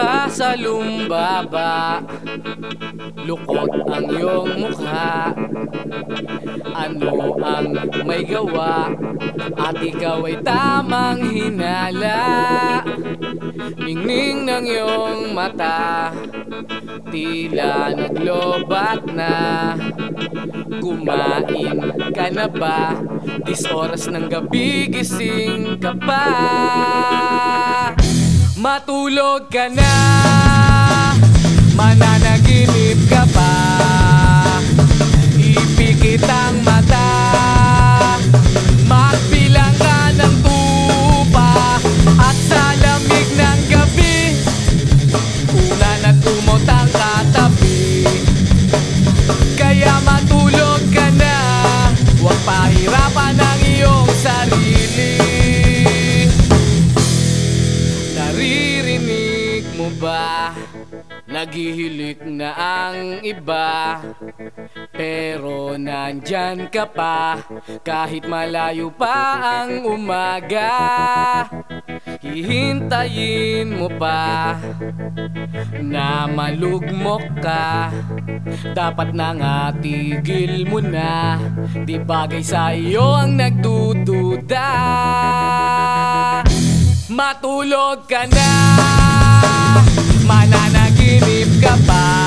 Nakasalumbaba. Lukot ang iyong mukha. Ano ang may gawa? At ikaw ay tamang hinala. Ningning ng iyong mata Tila naglobat na. Kumain ka na ba? Dis oras ng gabi gising ka pa. Matulog ka na. Mananaginip Naghihilik na ang iba Pero nandyan ka pa. Kahit malayo pa ang umaga Hihintayin mo pa Na malugmok ka. Dapat na nga tigil mo na Di bagay sa iyo ang nagdududa. Matulog ka na Mananaginip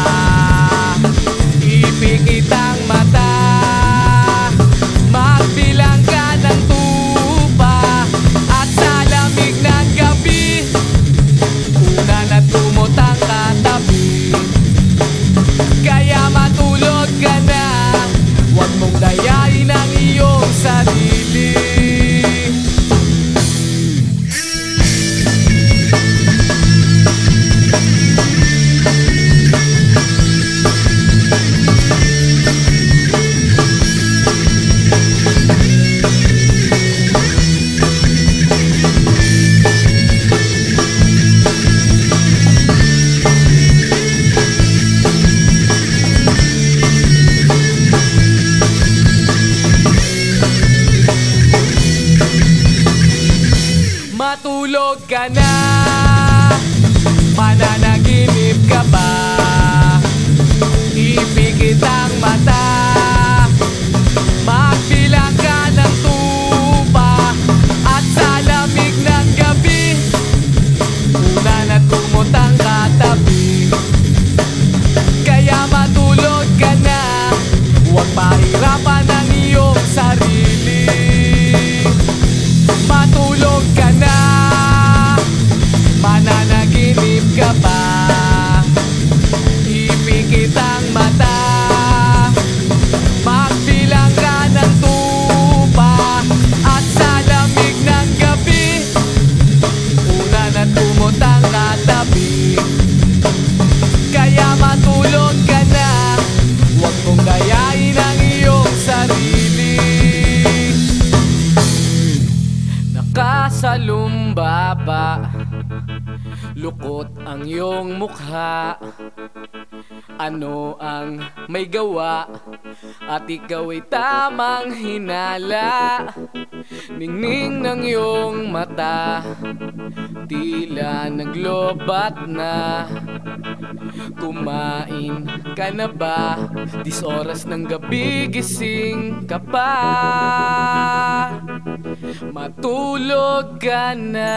Matulog ka na. Mananaginip ka ba? Ipikit ang mata Lukot ang iyong mukha. Ano ang may gawa? At ikaw ay tamang hinala. Ningning ng iyong mata. Tila naglobat na. Kumain ka na ba? Dis oras ng gabi gising ka pa Matulog ka na.